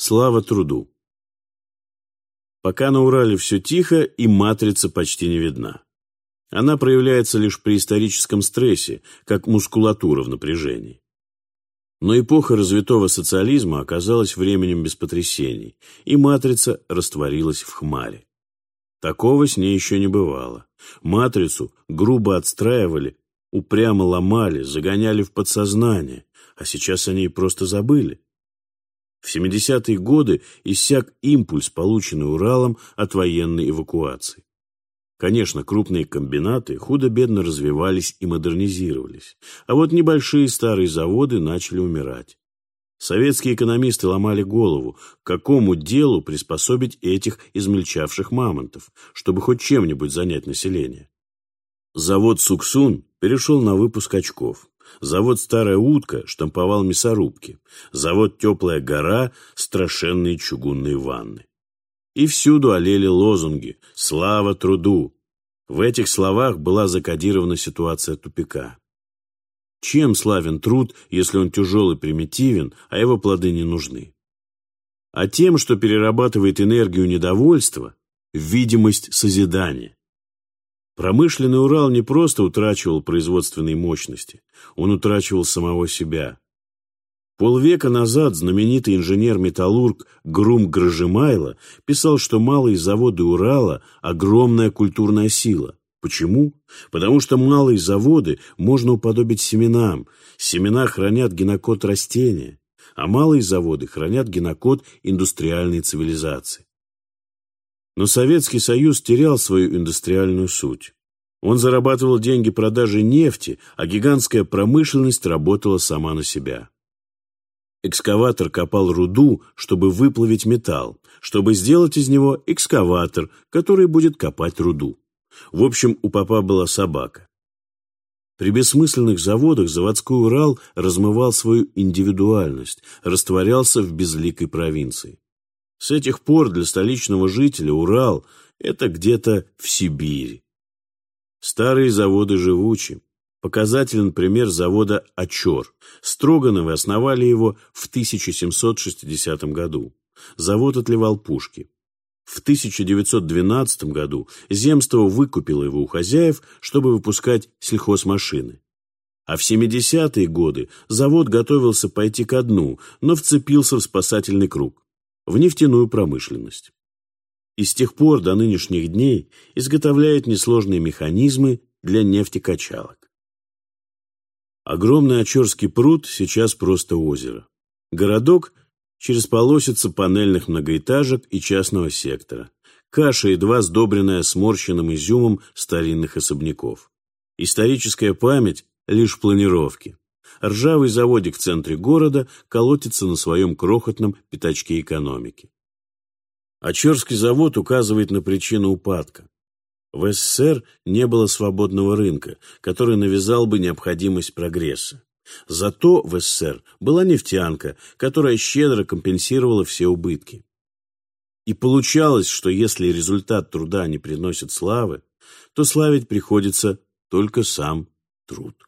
Слава труду. Пока на Урале все тихо, и матрица почти не видна. Она проявляется лишь при историческом стрессе, как мускулатура в напряжении. Но эпоха развитого социализма оказалась временем без потрясений, и матрица растворилась в хмаре. Такого с ней еще не бывало. Матрицу грубо отстраивали, упрямо ломали, загоняли в подсознание, а сейчас они просто забыли. В 70-е годы иссяк импульс, полученный Уралом от военной эвакуации. Конечно, крупные комбинаты худо-бедно развивались и модернизировались, а вот небольшие старые заводы начали умирать. Советские экономисты ломали голову, какому делу приспособить этих измельчавших мамонтов, чтобы хоть чем-нибудь занять население. Завод «Суксун» перешел на выпуск очков. Завод «Старая утка» штамповал мясорубки. Завод «Теплая гора» – страшенные чугунные ванны. И всюду олели лозунги «Слава труду!». В этих словах была закодирована ситуация тупика. Чем славен труд, если он тяжел и примитивен, а его плоды не нужны? А тем, что перерабатывает энергию недовольства видимость созидания. Промышленный Урал не просто утрачивал производственные мощности, он утрачивал самого себя. Полвека назад знаменитый инженер-металлург Грум Грожемайло писал, что малые заводы Урала – огромная культурная сила. Почему? Потому что малые заводы можно уподобить семенам. Семена хранят генокод растения, а малые заводы хранят генокод индустриальной цивилизации. Но Советский Союз терял свою индустриальную суть. Он зарабатывал деньги продажей нефти, а гигантская промышленность работала сама на себя. Экскаватор копал руду, чтобы выплавить металл, чтобы сделать из него экскаватор, который будет копать руду. В общем, у папа была собака. При бессмысленных заводах заводской Урал размывал свою индивидуальность, растворялся в безликой провинции. С этих пор для столичного жителя Урал – это где-то в Сибири. Старые заводы живучи. Показателен пример завода «Очер». Строгановы основали его в 1760 году. Завод отливал пушки. В 1912 году земство выкупило его у хозяев, чтобы выпускать сельхозмашины. А в 70-е годы завод готовился пойти ко дну, но вцепился в спасательный круг, в нефтяную промышленность. И с тех пор до нынешних дней изготовляет несложные механизмы для нефтекачалок. Огромный Очерский пруд сейчас просто озеро. Городок через полосица панельных многоэтажек и частного сектора. Каша, едва сдобренная сморщенным изюмом старинных особняков. Историческая память – лишь планировки. Ржавый заводик в центре города колотится на своем крохотном пятачке экономики. Очерский завод указывает на причину упадка. В СССР не было свободного рынка, который навязал бы необходимость прогресса. Зато в СССР была нефтянка, которая щедро компенсировала все убытки. И получалось, что если результат труда не приносит славы, то славить приходится только сам труд.